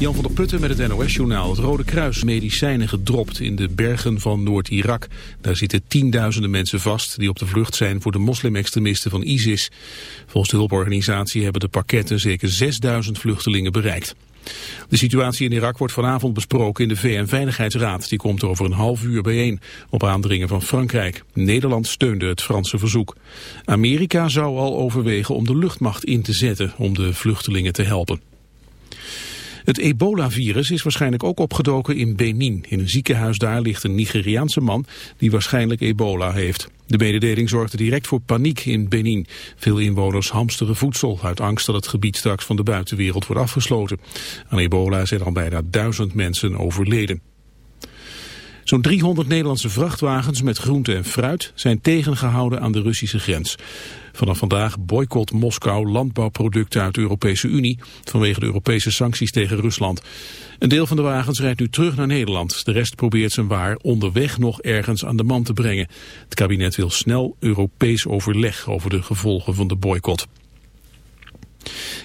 Jan van der Putten met het NOS-journaal. Het Rode Kruis medicijnen gedropt in de bergen van Noord-Irak. Daar zitten tienduizenden mensen vast die op de vlucht zijn voor de moslimextremisten van ISIS. Volgens de hulporganisatie hebben de pakketten zeker 6000 vluchtelingen bereikt. De situatie in Irak wordt vanavond besproken in de VN-veiligheidsraad. Die komt over een half uur bijeen, op aandringen van Frankrijk. Nederland steunde het Franse verzoek. Amerika zou al overwegen om de luchtmacht in te zetten om de vluchtelingen te helpen. Het ebola-virus is waarschijnlijk ook opgedoken in Benin. In een ziekenhuis daar ligt een Nigeriaanse man die waarschijnlijk ebola heeft. De mededeling zorgde direct voor paniek in Benin. Veel inwoners hamsteren voedsel uit angst dat het gebied straks van de buitenwereld wordt afgesloten. Aan ebola zijn al bijna duizend mensen overleden. Zo'n 300 Nederlandse vrachtwagens met groente en fruit zijn tegengehouden aan de Russische grens. Vanaf vandaag boycott Moskou landbouwproducten uit de Europese Unie vanwege de Europese sancties tegen Rusland. Een deel van de wagens rijdt nu terug naar Nederland. De rest probeert zijn waar onderweg nog ergens aan de man te brengen. Het kabinet wil snel Europees overleg over de gevolgen van de boycott.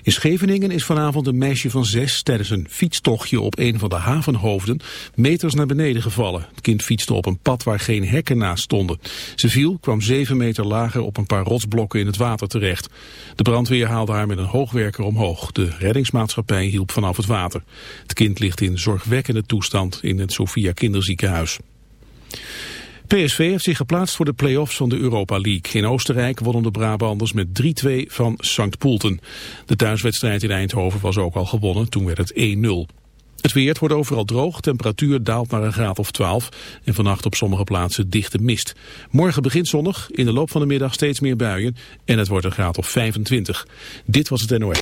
In Scheveningen is vanavond een meisje van zes tijdens een fietstochtje op een van de havenhoofden meters naar beneden gevallen. Het kind fietste op een pad waar geen hekken naast stonden. Ze viel, kwam zeven meter lager op een paar rotsblokken in het water terecht. De brandweer haalde haar met een hoogwerker omhoog. De reddingsmaatschappij hielp vanaf het water. Het kind ligt in zorgwekkende toestand in het Sofia Kinderziekenhuis. PSV heeft zich geplaatst voor de play-offs van de Europa League. In Oostenrijk wonnen de Brabanders met 3-2 van St. Poelten. De thuiswedstrijd in Eindhoven was ook al gewonnen, toen werd het 1-0. Het weer wordt overal droog, temperatuur daalt naar een graad of 12 en vannacht op sommige plaatsen dichte mist. Morgen begint zonnig, in de loop van de middag steeds meer buien en het wordt een graad of 25. Dit was het NOS.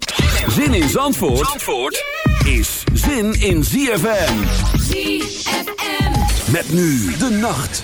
Zin in Zandvoort, Zandvoort is zin in ZFM. ZFM. Met nu de nacht.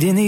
In the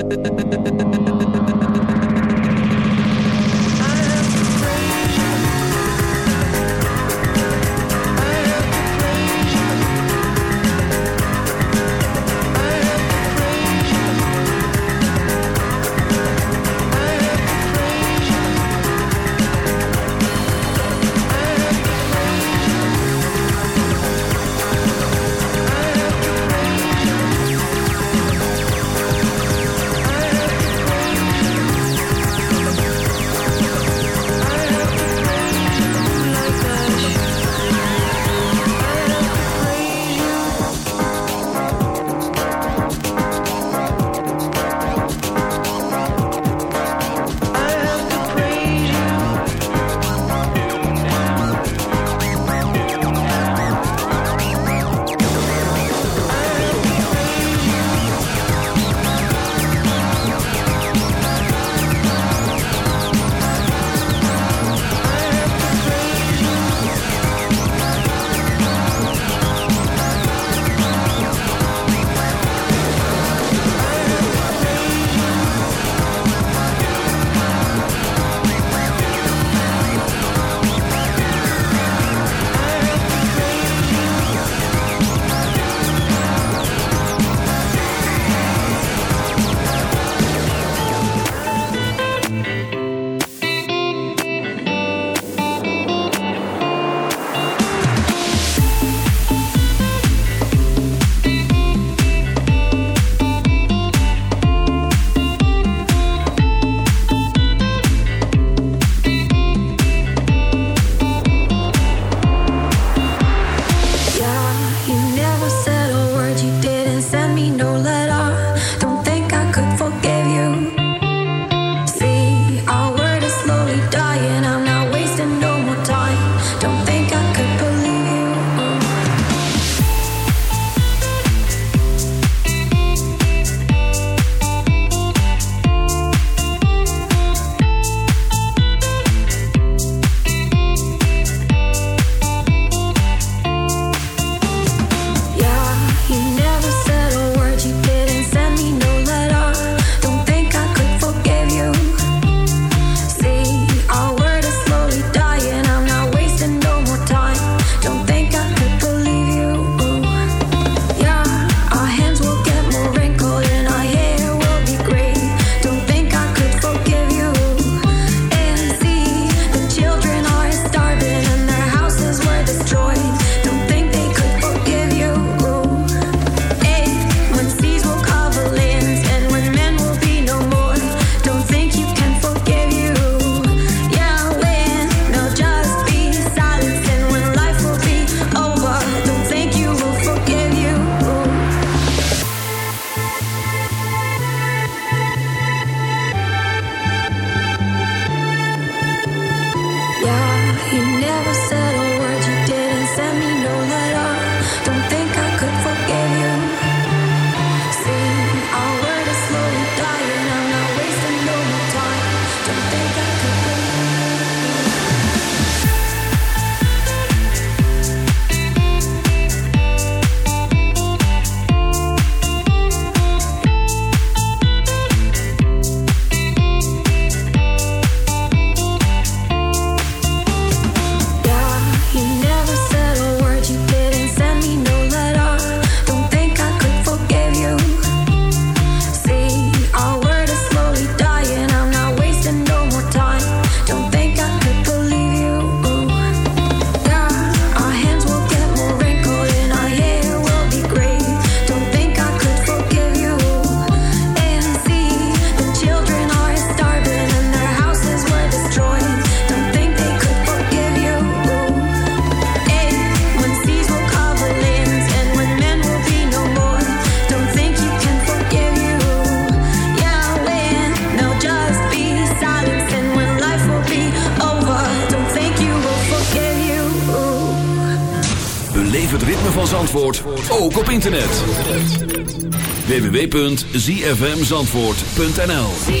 www.zfmzandvoort.nl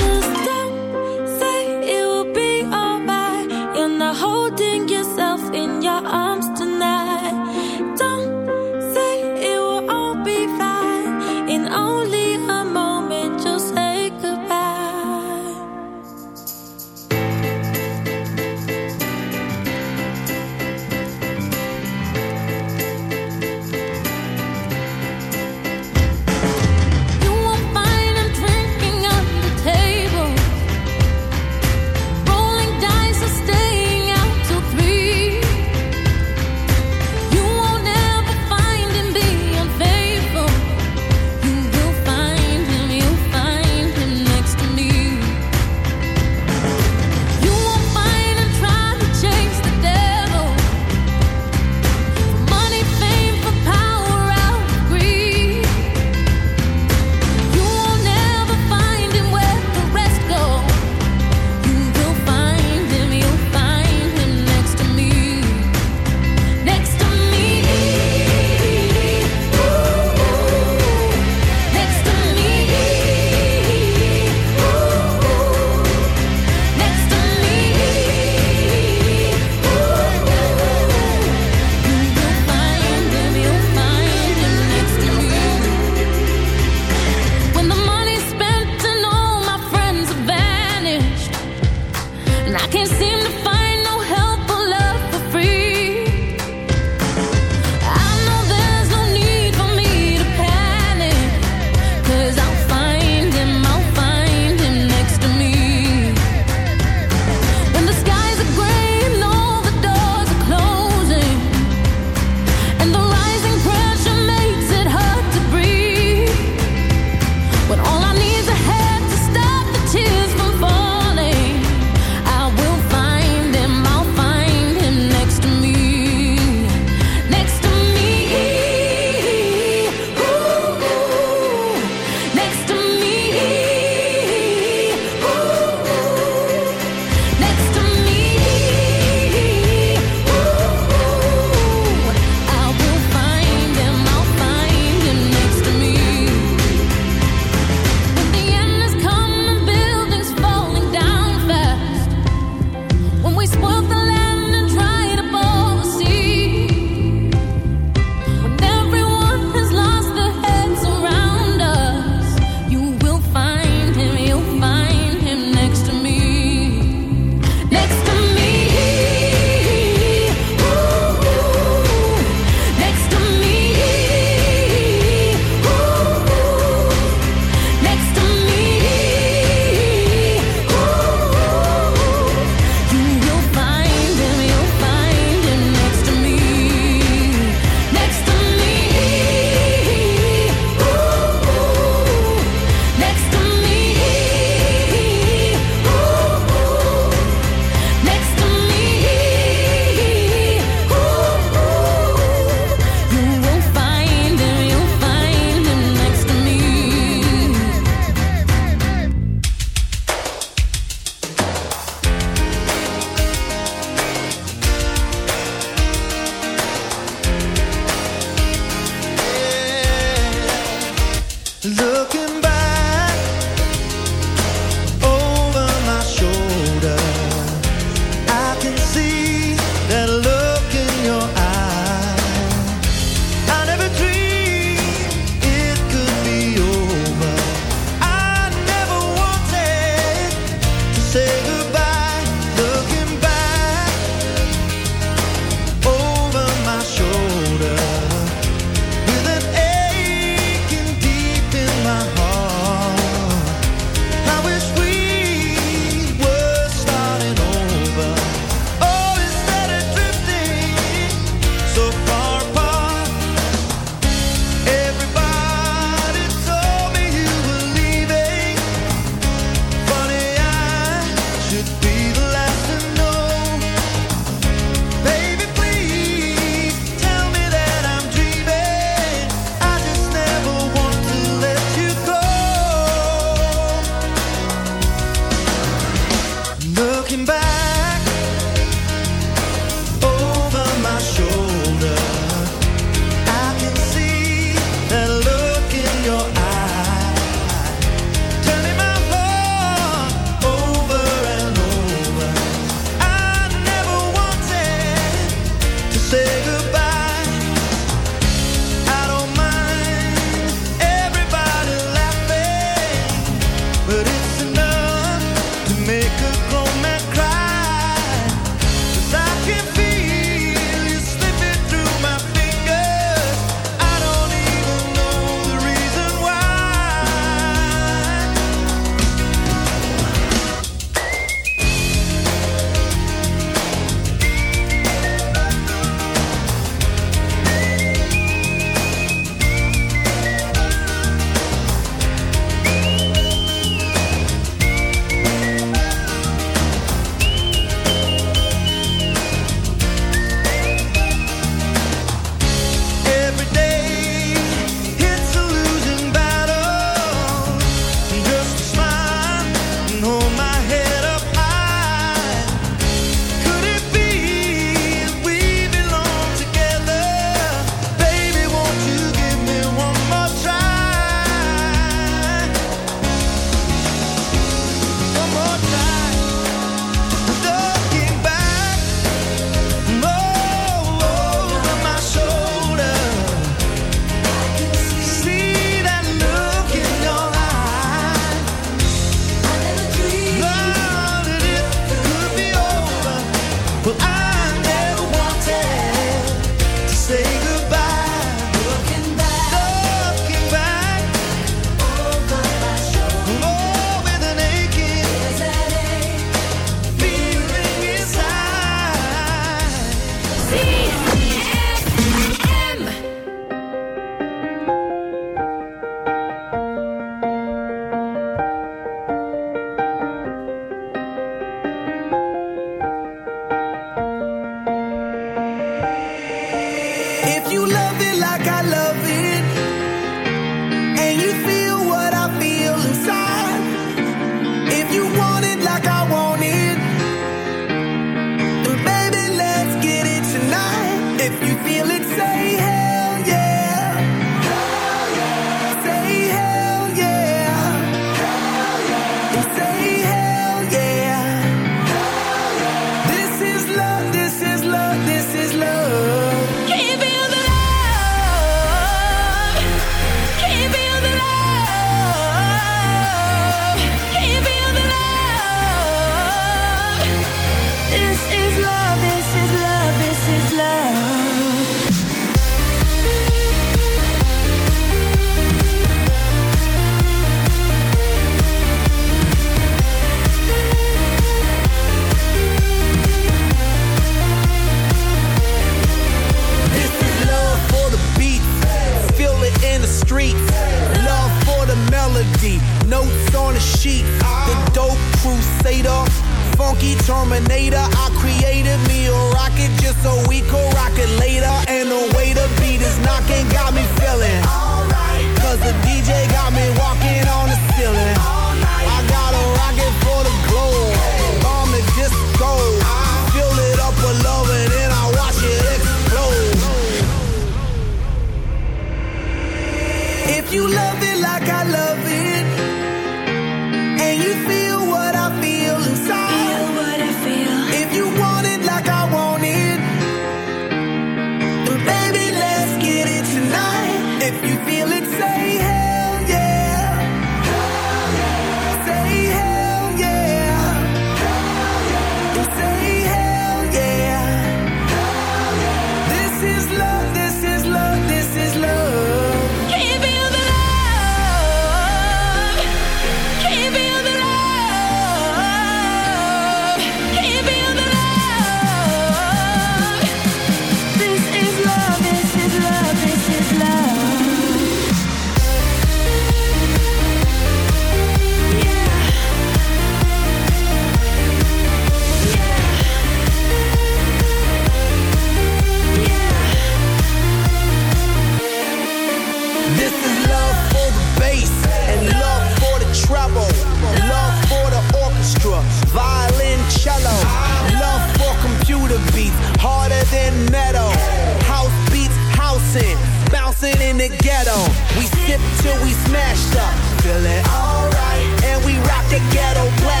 the ghetto. We sip till we smashed up. feel it alright. And we rock the ghetto black